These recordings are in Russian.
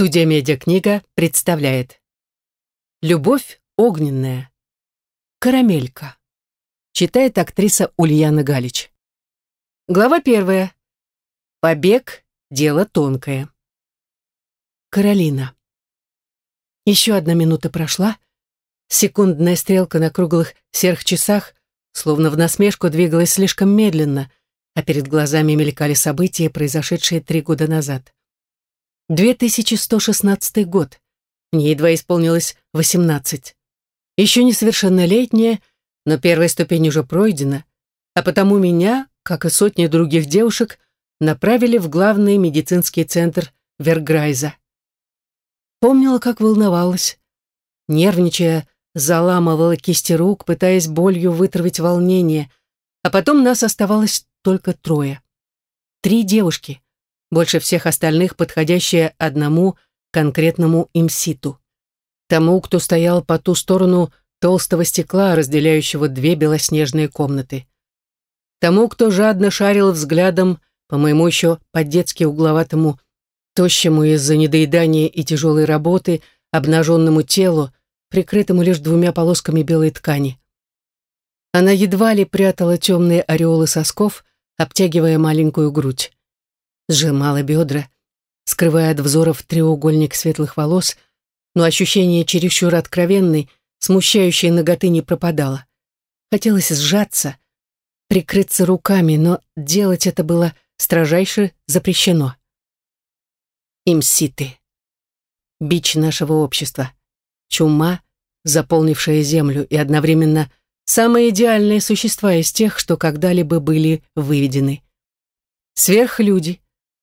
Студия «Медиакнига» представляет «Любовь огненная. Карамелька». Читает актриса Ульяна Галич. Глава первая. Побег – дело тонкое. Каролина. Еще одна минута прошла. Секундная стрелка на круглых серых часах словно в насмешку двигалась слишком медленно, а перед глазами мелькали события, произошедшие три года назад. 2116 год. Мне едва исполнилось 18. Еще несовершеннолетняя, но первая ступень уже пройдена, а потому меня, как и сотни других девушек, направили в главный медицинский центр Верграйза. Помнила, как волновалась. Нервничая, заламывала кисти рук, пытаясь болью вытравить волнение, а потом нас оставалось только трое. Три девушки — больше всех остальных подходящая одному конкретному имситу. Тому, кто стоял по ту сторону толстого стекла, разделяющего две белоснежные комнаты. Тому, кто жадно шарил взглядом по моему еще по-детски угловатому, тощему из-за недоедания и тяжелой работы, обнаженному телу, прикрытому лишь двумя полосками белой ткани. Она едва ли прятала темные ореолы сосков, обтягивая маленькую грудь сжимала бедра, скрывая от взоров треугольник светлых волос, но ощущение чересчур откровенной, смущающей ноготы не пропадало. Хотелось сжаться, прикрыться руками, но делать это было строжайше запрещено. Имситы. Бич нашего общества. Чума, заполнившая землю, и одновременно самые идеальные существа из тех, что когда-либо были выведены. Сверхлюди,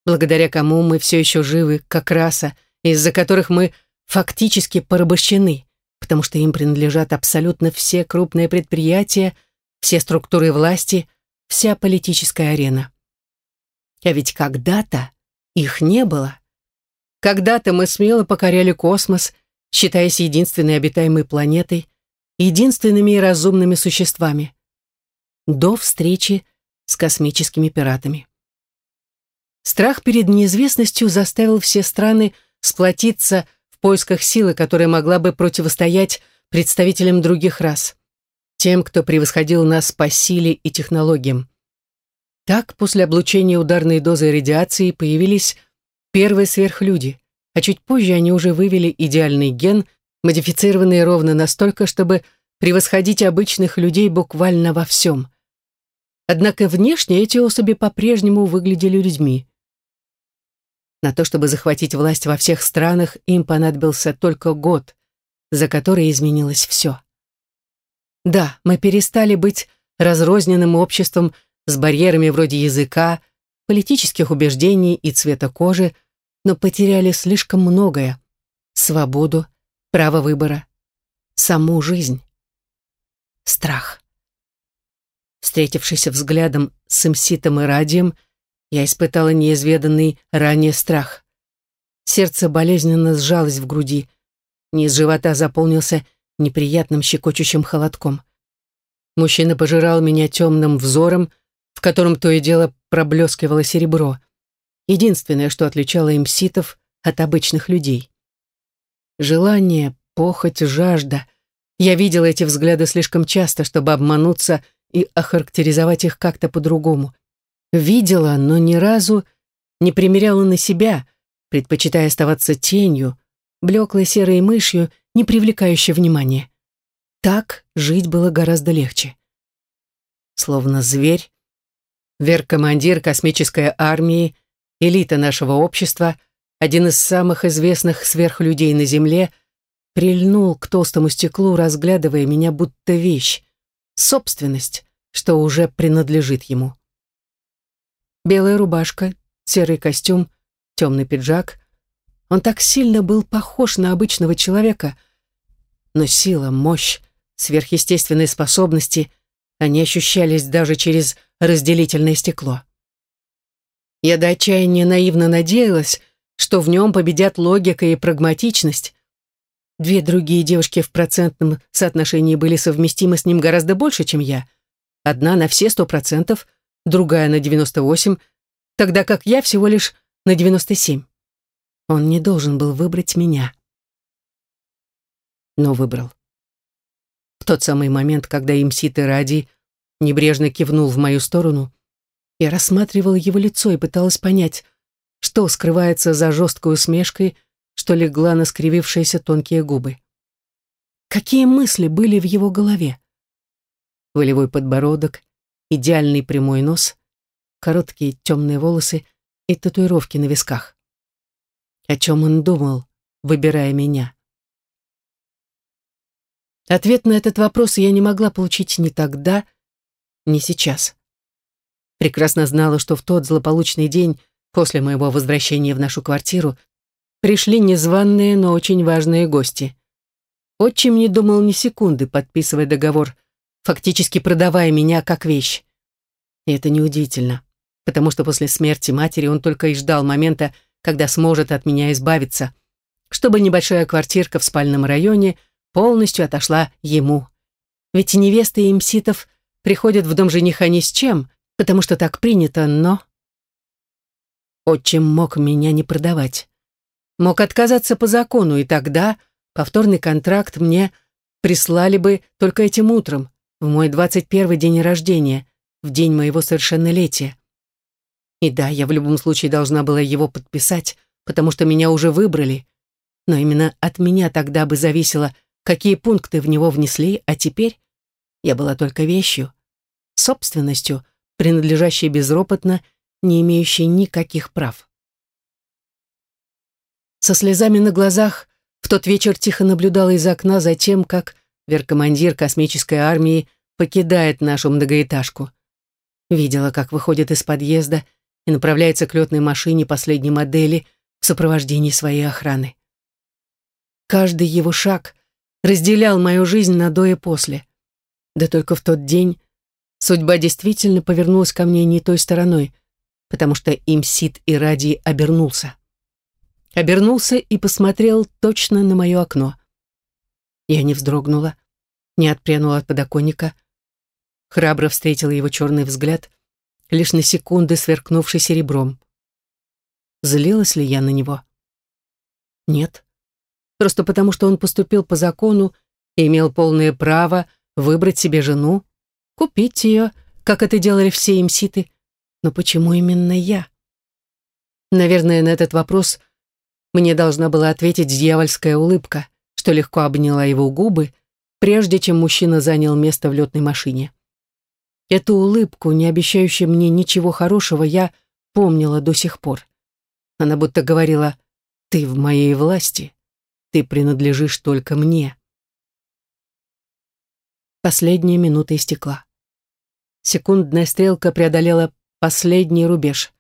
благодаря кому мы все еще живы, как раса, из-за которых мы фактически порабощены, потому что им принадлежат абсолютно все крупные предприятия, все структуры власти, вся политическая арена. А ведь когда-то их не было. Когда-то мы смело покоряли космос, считаясь единственной обитаемой планетой, единственными разумными существами. До встречи с космическими пиратами. Страх перед неизвестностью заставил все страны сплотиться в поисках силы, которая могла бы противостоять представителям других рас, тем, кто превосходил нас по силе и технологиям. Так, после облучения ударной дозой радиации появились первые сверхлюди, а чуть позже они уже вывели идеальный ген, модифицированный ровно настолько, чтобы превосходить обычных людей буквально во всем. Однако внешне эти особи по-прежнему выглядели людьми. На то, чтобы захватить власть во всех странах, им понадобился только год, за который изменилось все. Да, мы перестали быть разрозненным обществом с барьерами вроде языка, политических убеждений и цвета кожи, но потеряли слишком многое. Свободу, право выбора, саму жизнь. Страх. Встретившись взглядом с Имситом и Радием, я испытала неизведанный ранее страх. Сердце болезненно сжалось в груди. Низ живота заполнился неприятным щекочущим холодком. Мужчина пожирал меня темным взором, в котором то и дело проблескивало серебро. Единственное, что отличало имситов от обычных людей. Желание, похоть, жажда. Я видела эти взгляды слишком часто, чтобы обмануться и охарактеризовать их как-то по-другому. Видела, но ни разу не примеряла на себя, предпочитая оставаться тенью, блеклой серой мышью, не привлекающей внимания. Так жить было гораздо легче. Словно зверь, вер-командир космической армии, элита нашего общества, один из самых известных сверхлюдей на Земле, прильнул к толстому стеклу, разглядывая меня будто вещь, собственность, что уже принадлежит ему. Белая рубашка, серый костюм, темный пиджак. Он так сильно был похож на обычного человека, но сила, мощь, сверхъестественные способности, они ощущались даже через разделительное стекло. Я до отчаяния наивно надеялась, что в нем победят логика и прагматичность. Две другие девушки в процентном соотношении были совместимы с ним гораздо больше, чем я. Одна на все сто процентов — другая на 98, тогда как я всего лишь на 97. Он не должен был выбрать меня. Но выбрал. В тот самый момент, когда имсит и ради небрежно кивнул в мою сторону, я рассматривала его лицо и пыталась понять, что скрывается за жесткой усмешкой, что легла на скривившиеся тонкие губы. Какие мысли были в его голове? Волевой подбородок, идеальный прямой нос, короткие темные волосы и татуировки на висках. О чем он думал, выбирая меня? Ответ на этот вопрос я не могла получить ни тогда, ни сейчас. Прекрасно знала, что в тот злополучный день, после моего возвращения в нашу квартиру, пришли незваные, но очень важные гости. Отчим не думал ни секунды, подписывая договор, фактически продавая меня как вещь. И это неудивительно, потому что после смерти матери он только и ждал момента, когда сможет от меня избавиться, чтобы небольшая квартирка в спальном районе полностью отошла ему. Ведь невесты имситов приходят в дом жениха ни с чем, потому что так принято, но... Отчим мог меня не продавать. Мог отказаться по закону, и тогда повторный контракт мне прислали бы только этим утром, в мой 21 день рождения, в день моего совершеннолетия. И да, я в любом случае должна была его подписать, потому что меня уже выбрали. Но именно от меня тогда бы зависело, какие пункты в него внесли, а теперь я была только вещью, собственностью, принадлежащей безропотно, не имеющей никаких прав. Со слезами на глазах в тот вечер тихо наблюдала из окна за тем, как веркомандир космической армии покидает нашу многоэтажку. Видела, как выходит из подъезда и направляется к летной машине последней модели в сопровождении своей охраны. Каждый его шаг разделял мою жизнь на до и после. Да только в тот день судьба действительно повернулась ко мне не той стороной, потому что им Сид и Ради обернулся. Обернулся и посмотрел точно на мое окно. Я не вздрогнула, не отпрянула от подоконника, храбро встретила его черный взгляд, лишь на секунды сверкнувший серебром. Злилась ли я на него? Нет. Просто потому, что он поступил по закону и имел полное право выбрать себе жену, купить ее, как это делали все имситы. Но почему именно я? Наверное, на этот вопрос мне должна была ответить дьявольская улыбка, что легко обняла его губы, прежде чем мужчина занял место в летной машине. Эту улыбку, не обещающую мне ничего хорошего, я помнила до сих пор. Она будто говорила «Ты в моей власти, ты принадлежишь только мне». Последняя минута истекла. Секундная стрелка преодолела последний рубеж.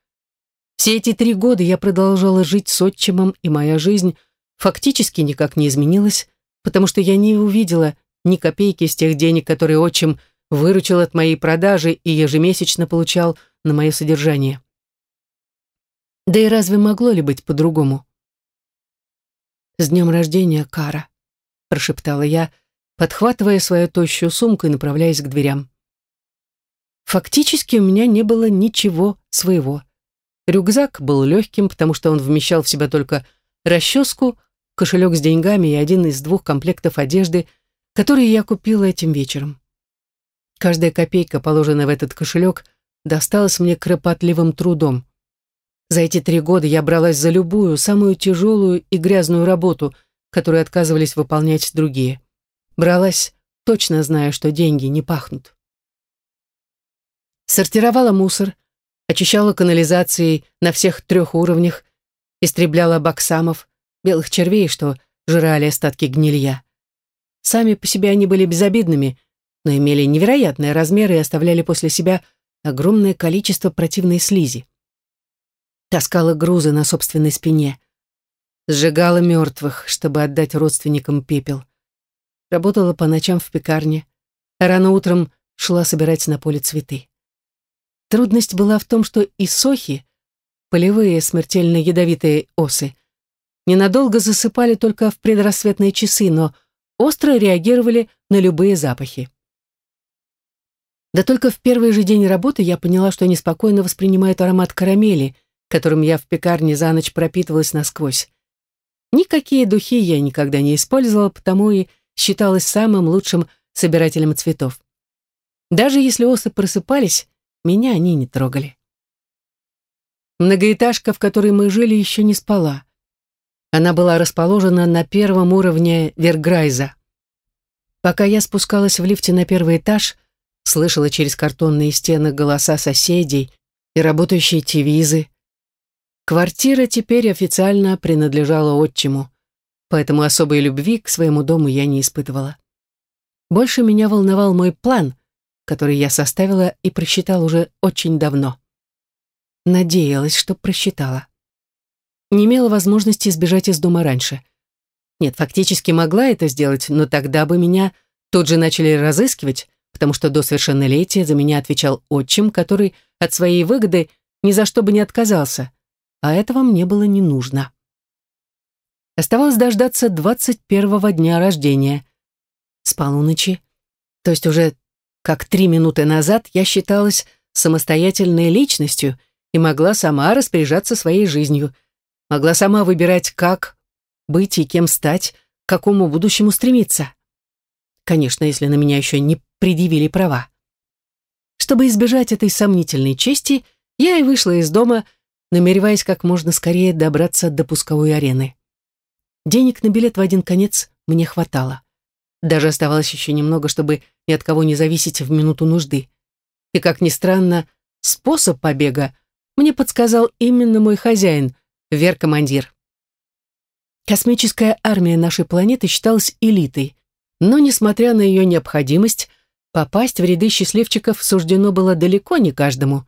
Все эти три года я продолжала жить с отчимом, и моя жизнь фактически никак не изменилась, потому что я не увидела ни копейки из тех денег, которые отчим выручил от моей продажи и ежемесячно получал на мое содержание. Да и разве могло ли быть по-другому? «С днем рождения, Кара», — прошептала я, подхватывая свою тощую сумку и направляясь к дверям. Фактически у меня не было ничего своего. Рюкзак был легким, потому что он вмещал в себя только расческу, кошелек с деньгами и один из двух комплектов одежды, которые я купила этим вечером. Каждая копейка, положенная в этот кошелек, досталась мне кропотливым трудом. За эти три года я бралась за любую, самую тяжелую и грязную работу, которую отказывались выполнять другие. Бралась, точно зная, что деньги не пахнут. Сортировала мусор, очищала канализации на всех трех уровнях, истребляла баксамов, белых червей, что жрали остатки гнилья. Сами по себе они были безобидными, но имели невероятные размеры и оставляли после себя огромное количество противной слизи. Таскала грузы на собственной спине. Сжигала мертвых, чтобы отдать родственникам пепел. Работала по ночам в пекарне, а рано утром шла собирать на поле цветы. Трудность была в том, что и сохи, полевые смертельно ядовитые осы, ненадолго засыпали только в предрассветные часы, но остро реагировали на любые запахи. Да только в первый же день работы я поняла, что они спокойно воспринимают аромат карамели, которым я в пекарне за ночь пропитывалась насквозь. Никакие духи я никогда не использовала, потому и считалась самым лучшим собирателем цветов. Даже если осы просыпались, меня они не трогали. Многоэтажка, в которой мы жили, еще не спала. Она была расположена на первом уровне Верграйза. Пока я спускалась в лифте на первый этаж, слышала через картонные стены голоса соседей и работающие телевизы. Квартира теперь официально принадлежала отчиму, поэтому особой любви к своему дому я не испытывала. Больше меня волновал мой план, который я составила и просчитала уже очень давно. Надеялась, что просчитала. Не имела возможности сбежать из дома раньше. Нет, фактически могла это сделать, но тогда бы меня тут же начали разыскивать, потому что до совершеннолетия за меня отвечал отчим, который от своей выгоды ни за что бы не отказался, а этого мне было не нужно. Оставалось дождаться двадцать первого дня рождения. С полуночи, то есть уже как три минуты назад, я считалась самостоятельной личностью и могла сама распоряжаться своей жизнью, могла сама выбирать, как быть и кем стать, к какому будущему стремиться. Конечно, если на меня еще не предъявили права. Чтобы избежать этой сомнительной чести, я и вышла из дома, намереваясь как можно скорее добраться до пусковой арены. Денег на билет в один конец мне хватало. Даже оставалось еще немного, чтобы ни от кого не зависеть в минуту нужды. И, как ни странно, способ побега мне подсказал именно мой хозяин, Вер-командир. Космическая армия нашей планеты считалась элитой, но, несмотря на ее необходимость, попасть в ряды счастливчиков суждено было далеко не каждому.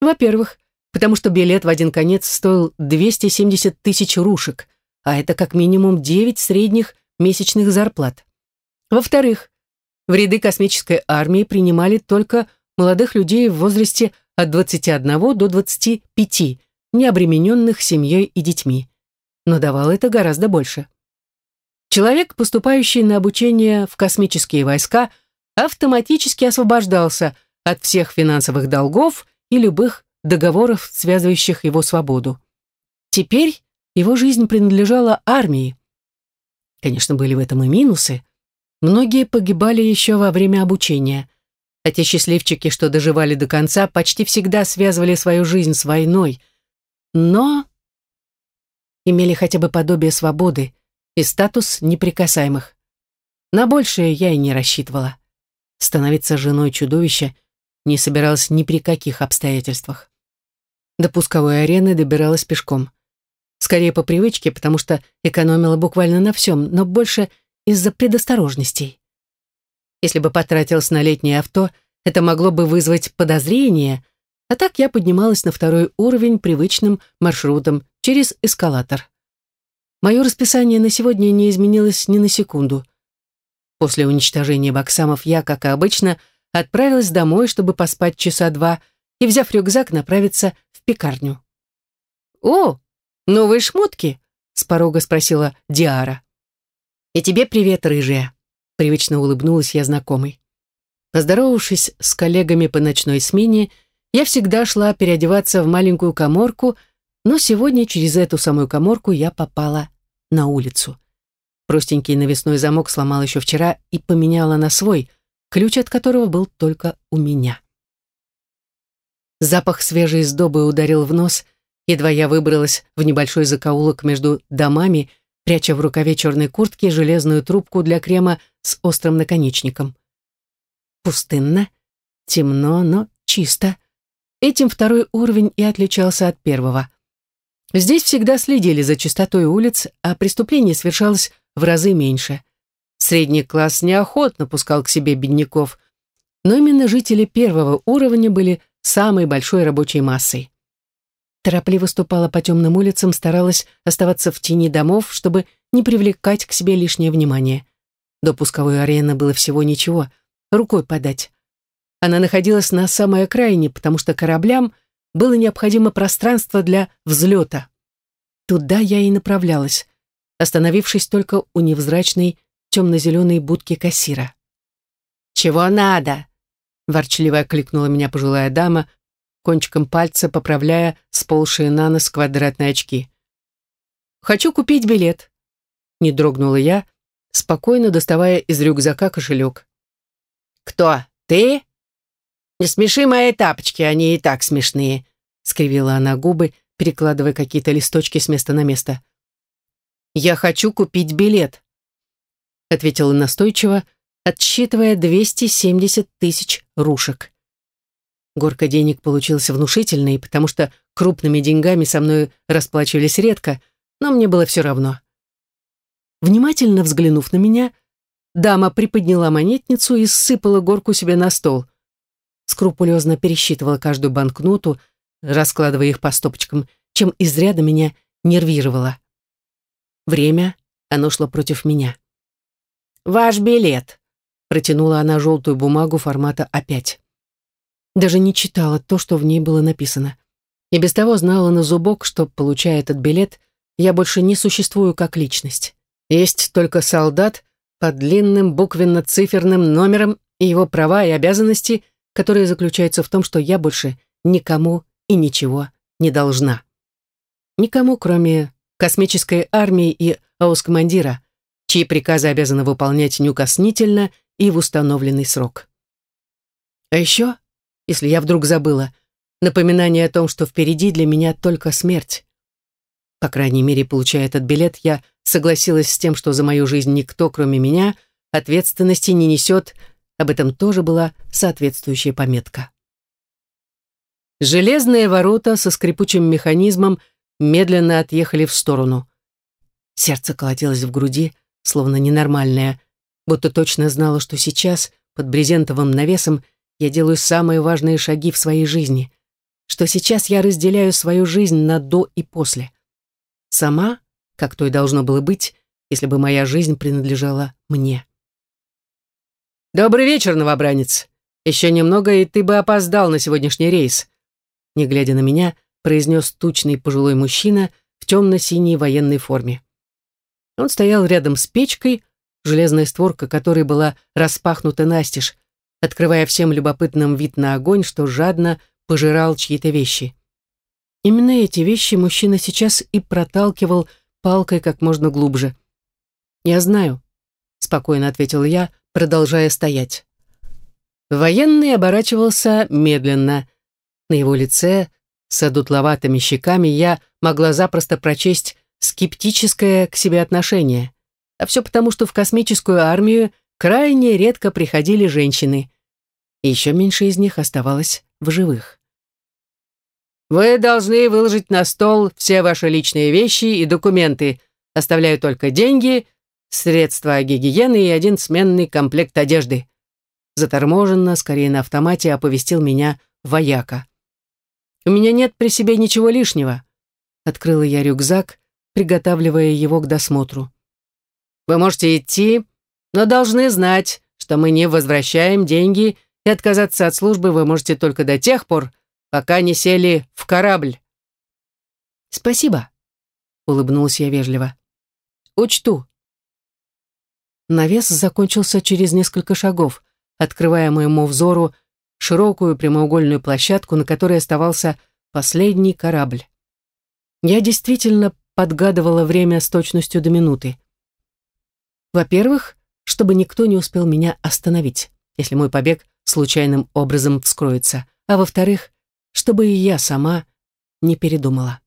Во-первых, потому что билет в один конец стоил 270 тысяч рушек, а это как минимум 9 средних месячных зарплат. Во-вторых, в ряды космической армии принимали только молодых людей в возрасте от 21 до 25, не обремененных семьей и детьми. Но давало это гораздо больше. Человек, поступающий на обучение в космические войска, автоматически освобождался от всех финансовых долгов и любых договоров, связывающих его свободу. Теперь его жизнь принадлежала армии. Конечно, были в этом и минусы. Многие погибали еще во время обучения, а те счастливчики, что доживали до конца, почти всегда связывали свою жизнь с войной, но имели хотя бы подобие свободы и статус неприкасаемых. На большее я и не рассчитывала. Становиться женой чудовища не собиралась ни при каких обстоятельствах. До пусковой арены добиралась пешком. Скорее по привычке, потому что экономила буквально на всем, но больше из-за предосторожностей. Если бы потратилась на летнее авто, это могло бы вызвать подозрение, а так я поднималась на второй уровень привычным маршрутом через эскалатор. Мое расписание на сегодня не изменилось ни на секунду. После уничтожения боксамов я, как и обычно, отправилась домой, чтобы поспать часа два, и, взяв рюкзак, направиться в пекарню. «О, новые шмотки?» — с порога спросила Диара. «И тебе привет, рыжая!» Привычно улыбнулась я знакомой. Поздоровавшись с коллегами по ночной смене, я всегда шла переодеваться в маленькую коморку, но сегодня через эту самую коморку я попала на улицу. Простенький навесной замок сломал еще вчера и поменяла на свой, ключ от которого был только у меня. Запах свежей сдобы ударил в нос, едва я выбралась в небольшой закоулок между домами, пряча в рукаве черной куртки железную трубку для крема с острым наконечником. Пустынно, темно, но чисто. Этим второй уровень и отличался от первого. Здесь всегда следили за чистотой улиц, а преступлений совершалось в разы меньше. Средний класс неохотно пускал к себе бедняков, но именно жители первого уровня были самой большой рабочей массой торопливо ступала по темным улицам, старалась оставаться в тени домов, чтобы не привлекать к себе лишнее внимание. До пусковой арены было всего ничего, рукой подать. Она находилась на самой окраине, потому что кораблям было необходимо пространство для взлета. Туда я и направлялась, остановившись только у невзрачной темно-зеленой будки кассира. «Чего надо?» — ворчливо окликнула меня пожилая дама, кончиком пальца поправляя сползшие на нос квадратные очки. хочу купить билет», — не дрогнула я, спокойно доставая из рюкзака кошелек. «Кто? Ты?» «Не смеши мои тапочки, они и так смешные», — скривила она губы, перекладывая какие-то листочки с места на место. «Я хочу купить билет», — ответила настойчиво, отсчитывая 270 тысяч рушек. Горка денег получился внушительной, потому что крупными деньгами со мной расплачивались редко, но мне было все равно. Внимательно взглянув на меня, дама приподняла монетницу и сыпала горку себе на стол. Скрупулезно пересчитывала каждую банкноту, раскладывая их по стопочкам, чем изрядно меня нервировало. Время, оно шло против меня. «Ваш билет», Протянула она желтую бумагу формата А5. Даже не читала то, что в ней было написано. И без того знала на зубок, что, получая этот билет, я больше не существую как личность. Есть только солдат под длинным буквенно-циферным номером и его права и обязанности, которые заключаются в том, что я больше никому и ничего не должна. Никому, кроме космической армии и аускомандира, чьи приказы обязаны выполнять неукоснительно и в установленный срок. А еще, если я вдруг забыла, напоминание о том, что впереди для меня только смерть. По крайней мере, получая этот билет, я согласилась с тем, что за мою жизнь никто, кроме меня, ответственности не несет, об этом тоже была соответствующая пометка. Железные ворота со скрипучим механизмом медленно отъехали в сторону. Сердце колотилось в груди, словно ненормальное, будто точно знала, что сейчас, под брезентовым навесом, я делаю самые важные шаги в своей жизни, что сейчас я разделяю свою жизнь на до и после. Сама, как то и должно было быть, если бы моя жизнь принадлежала мне. «Добрый вечер, новобранец. Еще немного, и ты бы опоздал на сегодняшний рейс», не глядя на меня, произнес тучный пожилой мужчина в темно-синей военной форме. Он стоял рядом с печкой, железная створка которой была распахнута настежь, открывая всем любопытным вид на огонь, что жадно пожирал чьи-то вещи. Именно эти вещи мужчина сейчас и проталкивал палкой как можно глубже. «Я знаю», — спокойно ответил я, продолжая стоять. Военный оборачивался медленно. На его лице, с одутловатыми щеками, я могла запросто прочесть скептическое к себе отношение. А все потому, что в космическую армию крайне редко приходили женщины. И еще меньше из них оставалось в живых. «Вы должны выложить на стол все ваши личные вещи и документы, оставляя только деньги, средства гигиены и один сменный комплект одежды». Заторможенно, скорее на автомате, оповестил меня вояка. «У меня нет при себе ничего лишнего». Открыла я рюкзак, приготавливая его к досмотру. Вы можете идти, но должны знать, что мы не возвращаем деньги, и отказаться от службы вы можете только до тех пор, пока не сели в корабль». «Спасибо», — улыбнулась я вежливо. «Учту». Навес закончился через несколько шагов, открывая моему взору широкую прямоугольную площадку, на которой оставался последний корабль. Я действительно подгадывала время с точностью до минуты. Во-первых, чтобы никто не успел меня остановить, если мой побег случайным образом вскроется, а во-вторых, чтобы и я сама не передумала.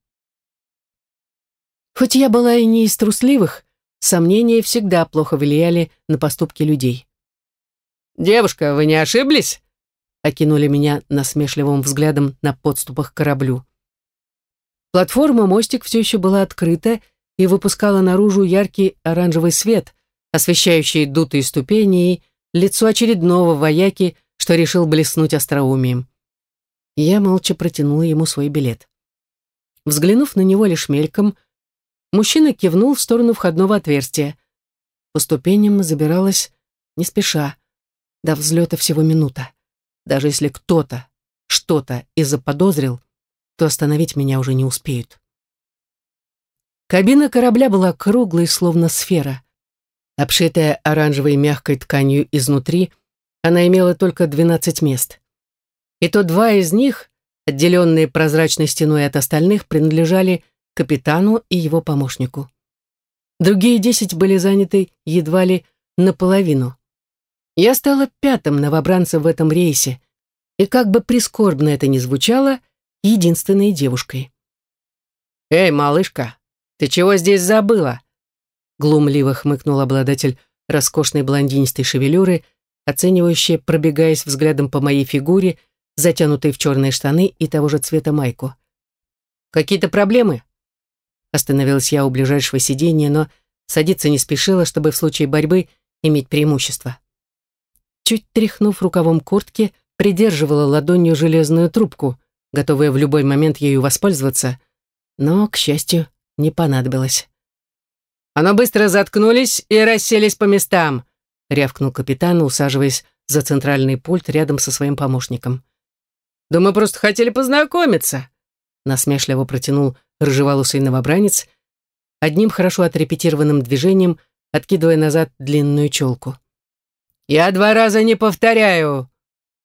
Хоть я была и не из трусливых, сомнения всегда плохо влияли на поступки людей. «Девушка, вы не ошиблись?» окинули меня насмешливым взглядом на подступах к кораблю. Платформа-мостик все еще была открыта и выпускала наружу яркий оранжевый свет, освещающие дутые ступени и лицо очередного вояки, что решил блеснуть остроумием. Я молча протянула ему свой билет. Взглянув на него лишь мельком, мужчина кивнул в сторону входного отверстия. По ступеням забиралась не спеша. До взлета всего минута. Даже если кто-то, что-то и заподозрил, то остановить меня уже не успеют. Кабина корабля была круглой, словно сфера. Обшитая оранжевой мягкой тканью изнутри, она имела только 12 мест. И то два из них, отделенные прозрачной стеной от остальных, принадлежали капитану и его помощнику. Другие десять были заняты едва ли наполовину. Я стала пятым новобранцем в этом рейсе, и как бы прискорбно это ни звучало, единственной девушкой. «Эй, малышка, ты чего здесь забыла?» Глумливо хмыкнул обладатель роскошной блондинистой шевелюры, оценивающая, пробегаясь взглядом по моей фигуре, затянутой в черные штаны и того же цвета майку. «Какие-то проблемы?» Остановилась я у ближайшего сиденья, но садиться не спешила, чтобы в случае борьбы иметь преимущество. Чуть тряхнув рукавом куртки, придерживала ладонью железную трубку, готовая в любой момент ею воспользоваться, но, к счастью, не понадобилось. «А быстро заткнулись и расселись по местам!» — рявкнул капитан, усаживаясь за центральный пульт рядом со своим помощником. «Да мы просто хотели познакомиться!» Насмешливо протянул рыжеволосый новобранец, одним хорошо отрепетированным движением откидывая назад длинную челку. «Я два раза не повторяю!»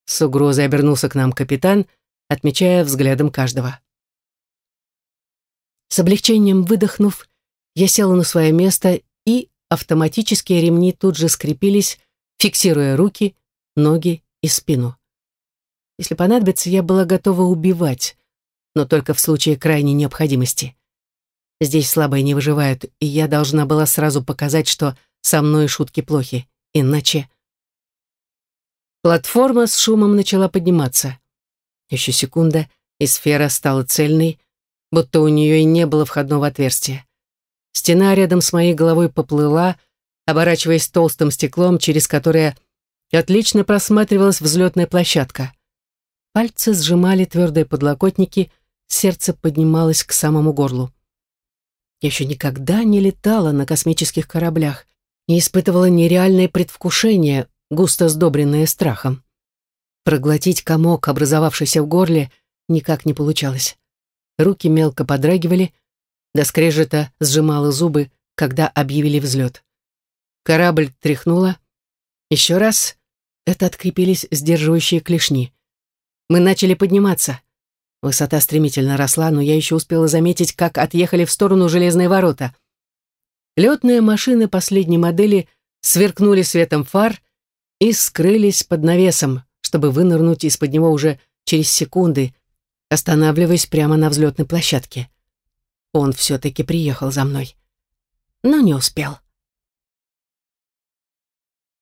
С угрозой обернулся к нам капитан, отмечая взглядом каждого. С облегчением выдохнув, я села на свое место, и автоматические ремни тут же скрепились, фиксируя руки, ноги и спину. Если понадобится, я была готова убивать, но только в случае крайней необходимости. Здесь слабые не выживают, и я должна была сразу показать, что со мной шутки плохи, иначе... Платформа с шумом начала подниматься. Еще секунда, и сфера стала цельной, будто у нее и не было входного отверстия. Стена рядом с моей головой поплыла, оборачиваясь толстым стеклом, через которое отлично просматривалась взлетная площадка. Пальцы сжимали твердые подлокотники, сердце поднималось к самому горлу. Я еще никогда не летала на космических кораблях и испытывала нереальное предвкушение, густо сдобренное страхом. Проглотить комок, образовавшийся в горле, никак не получалось. Руки мелко подрагивали, до скрежета сжимала зубы, когда объявили взлет. Корабль тряхнула. Еще раз это открепились сдерживающие клешни. Мы начали подниматься. Высота стремительно росла, но я еще успела заметить, как отъехали в сторону железные ворота. Летные машины последней модели сверкнули светом фар и скрылись под навесом, чтобы вынырнуть из-под него уже через секунды, останавливаясь прямо на взлетной площадке. Он все-таки приехал за мной, но не успел.